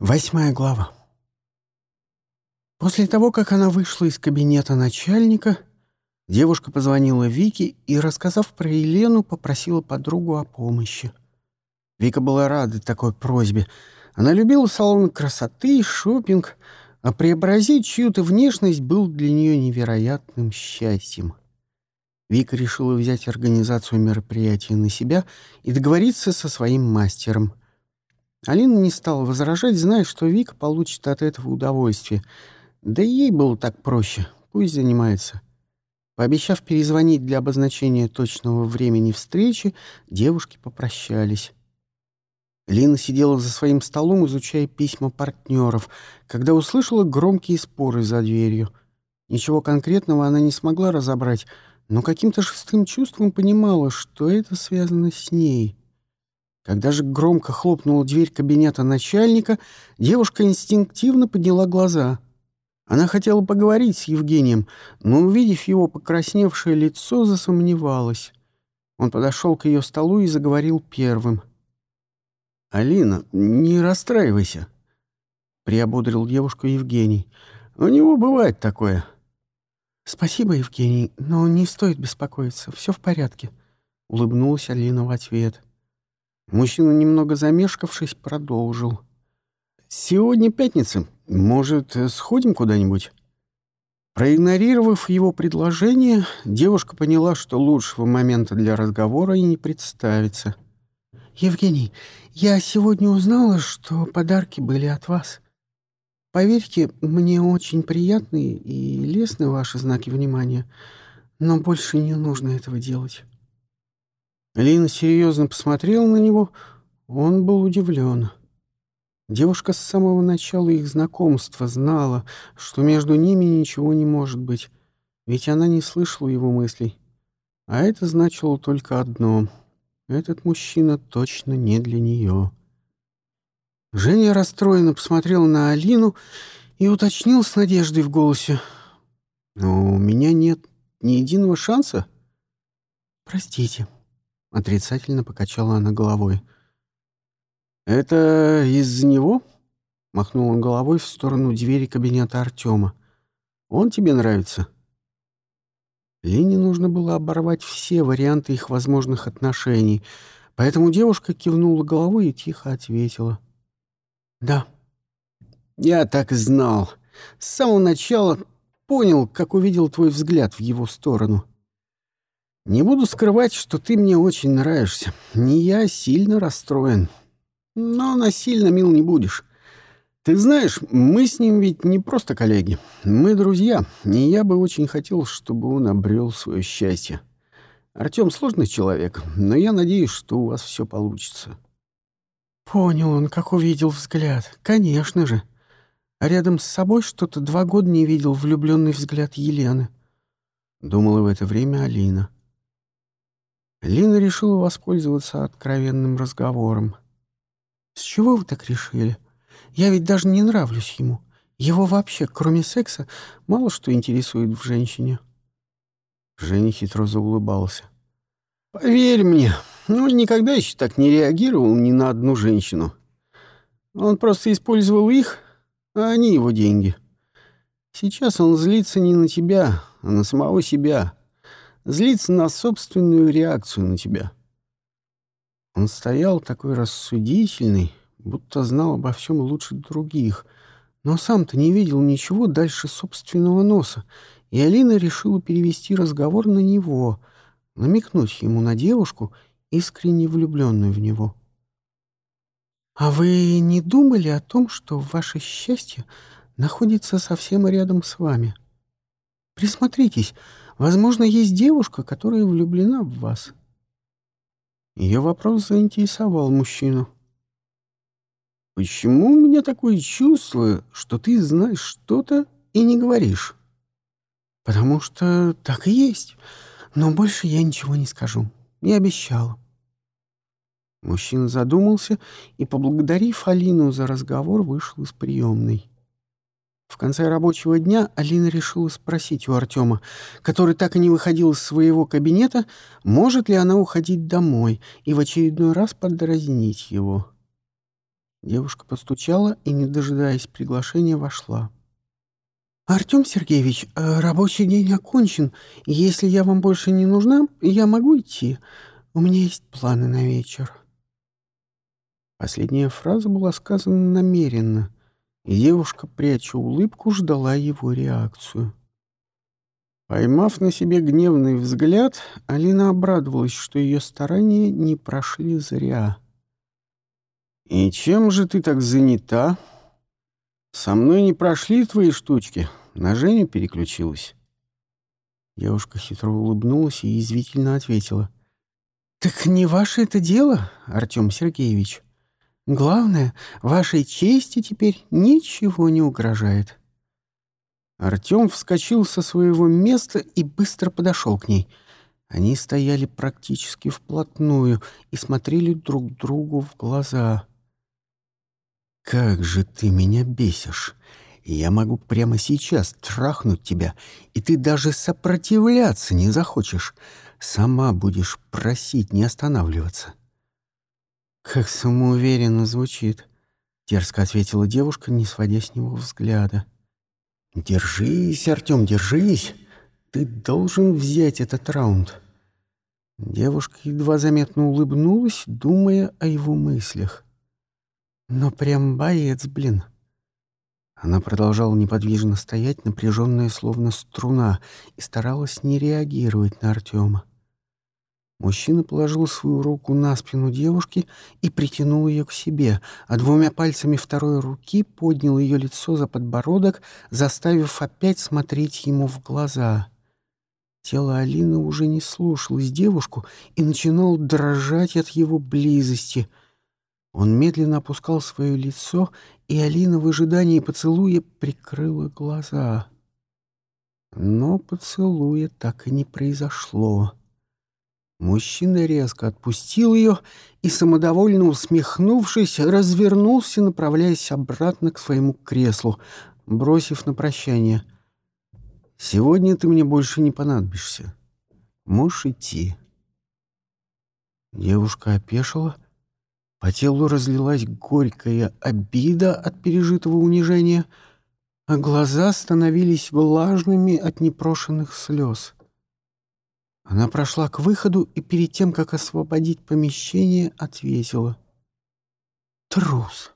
Восьмая глава. После того, как она вышла из кабинета начальника, девушка позвонила Вике и, рассказав про Елену, попросила подругу о помощи. Вика была рада такой просьбе. Она любила салоны красоты и шопинг, а преобразить чью-то внешность был для нее невероятным счастьем. Вика решила взять организацию мероприятия на себя и договориться со своим мастером — Алина не стала возражать, зная, что Вика получит от этого удовольствие. Да и ей было так проще. Пусть занимается. Пообещав перезвонить для обозначения точного времени встречи, девушки попрощались. Лина сидела за своим столом, изучая письма партнеров, когда услышала громкие споры за дверью. Ничего конкретного она не смогла разобрать, но каким-то шестым чувством понимала, что это связано с ней. Когда же громко хлопнула дверь кабинета начальника, девушка инстинктивно подняла глаза. Она хотела поговорить с Евгением, но, увидев его покрасневшее лицо, засомневалась. Он подошел к ее столу и заговорил первым. «Алина, не расстраивайся», — приободрил девушку Евгений. «У него бывает такое». «Спасибо, Евгений, но не стоит беспокоиться, все в порядке», — улыбнулась Алина в ответ. Мужчина, немного замешкавшись, продолжил. «Сегодня пятница. Может, сходим куда-нибудь?» Проигнорировав его предложение, девушка поняла, что лучшего момента для разговора и не представится. «Евгений, я сегодня узнала, что подарки были от вас. Поверьте, мне очень приятны и лестны ваши знаки внимания, но больше не нужно этого делать». Лина серьезно посмотрела на него. Он был удивлен. Девушка с самого начала их знакомства знала, что между ними ничего не может быть, ведь она не слышала его мыслей. А это значило только одно — этот мужчина точно не для нее. Женя расстроенно посмотрел на Алину и уточнил с надеждой в голосе. «Но у меня нет ни единого шанса?» «Простите», Отрицательно покачала она головой. «Это из-за него?» — махнул он головой в сторону двери кабинета Артема. «Он тебе нравится?» Лене нужно было оборвать все варианты их возможных отношений, поэтому девушка кивнула головой и тихо ответила. «Да». «Я так и знал. С самого начала понял, как увидел твой взгляд в его сторону. Не буду скрывать, что ты мне очень нравишься. Не я сильно расстроен. Но насильно мил не будешь. Ты знаешь, мы с ним ведь не просто коллеги. Мы друзья, и я бы очень хотел, чтобы он обрел свое счастье. Артем сложный человек, но я надеюсь, что у вас все получится. Понял он, как увидел взгляд. Конечно же. А рядом с собой что-то два года не видел влюбленный взгляд Елены. Думала в это время Алина. Лина решила воспользоваться откровенным разговором. «С чего вы так решили? Я ведь даже не нравлюсь ему. Его вообще, кроме секса, мало что интересует в женщине». Женя хитро заулыбался. «Поверь мне, он никогда еще так не реагировал ни на одну женщину. Он просто использовал их, а они его деньги. Сейчас он злится не на тебя, а на самого себя» злиться на собственную реакцию на тебя. Он стоял такой рассудительный, будто знал обо всем лучше других, но сам-то не видел ничего дальше собственного носа, и Алина решила перевести разговор на него, намекнуть ему на девушку, искренне влюбленную в него. «А вы не думали о том, что ваше счастье находится совсем рядом с вами? Присмотритесь, Возможно, есть девушка, которая влюблена в вас. Ее вопрос заинтересовал мужчину. «Почему у меня такое чувство, что ты знаешь что-то и не говоришь?» «Потому что так и есть. Но больше я ничего не скажу. Не обещала». Мужчина задумался и, поблагодарив Алину за разговор, вышел из приемной. В конце рабочего дня Алина решила спросить у Артема, который так и не выходил из своего кабинета, может ли она уходить домой и в очередной раз подразнить его. Девушка постучала и, не дожидаясь приглашения, вошла. «Артем Сергеевич, э, рабочий день окончен. Если я вам больше не нужна, я могу идти. У меня есть планы на вечер». Последняя фраза была сказана намеренно, девушка, пряча улыбку, ждала его реакцию. Поймав на себе гневный взгляд, Алина обрадовалась, что ее старания не прошли зря. «И чем же ты так занята? Со мной не прошли твои штучки, на Женю переключилась». Девушка хитро улыбнулась и язвительно ответила. «Так не ваше это дело, Артем Сергеевич. Главное, вашей чести теперь ничего не угрожает». Артем вскочил со своего места и быстро подошел к ней. Они стояли практически вплотную и смотрели друг другу в глаза. «Как же ты меня бесишь! Я могу прямо сейчас трахнуть тебя, и ты даже сопротивляться не захочешь. Сама будешь просить не останавливаться». «Как самоуверенно звучит», — дерзко ответила девушка, не сводя с него взгляда. «Держись, Артем, держись! Ты должен взять этот раунд!» Девушка едва заметно улыбнулась, думая о его мыслях. Но прям боец, блин. Она продолжала неподвижно стоять, напряженная словно струна, и старалась не реагировать на Артема. Мужчина положил свою руку на спину девушки и притянул ее к себе, а двумя пальцами второй руки поднял ее лицо за подбородок, заставив опять смотреть ему в глаза. Тело Алины уже не слушалось девушку и начинало дрожать от его близости — он медленно опускал свое лицо, и Алина в ожидании поцелуя прикрыла глаза. Но поцелуя так и не произошло. Мужчина резко отпустил ее и, самодовольно усмехнувшись, развернулся, направляясь обратно к своему креслу, бросив на прощание. «Сегодня ты мне больше не понадобишься. Можешь идти». Девушка опешила — по телу разлилась горькая обида от пережитого унижения, а глаза становились влажными от непрошенных слез. Она прошла к выходу и перед тем, как освободить помещение, ответила. «Трус!»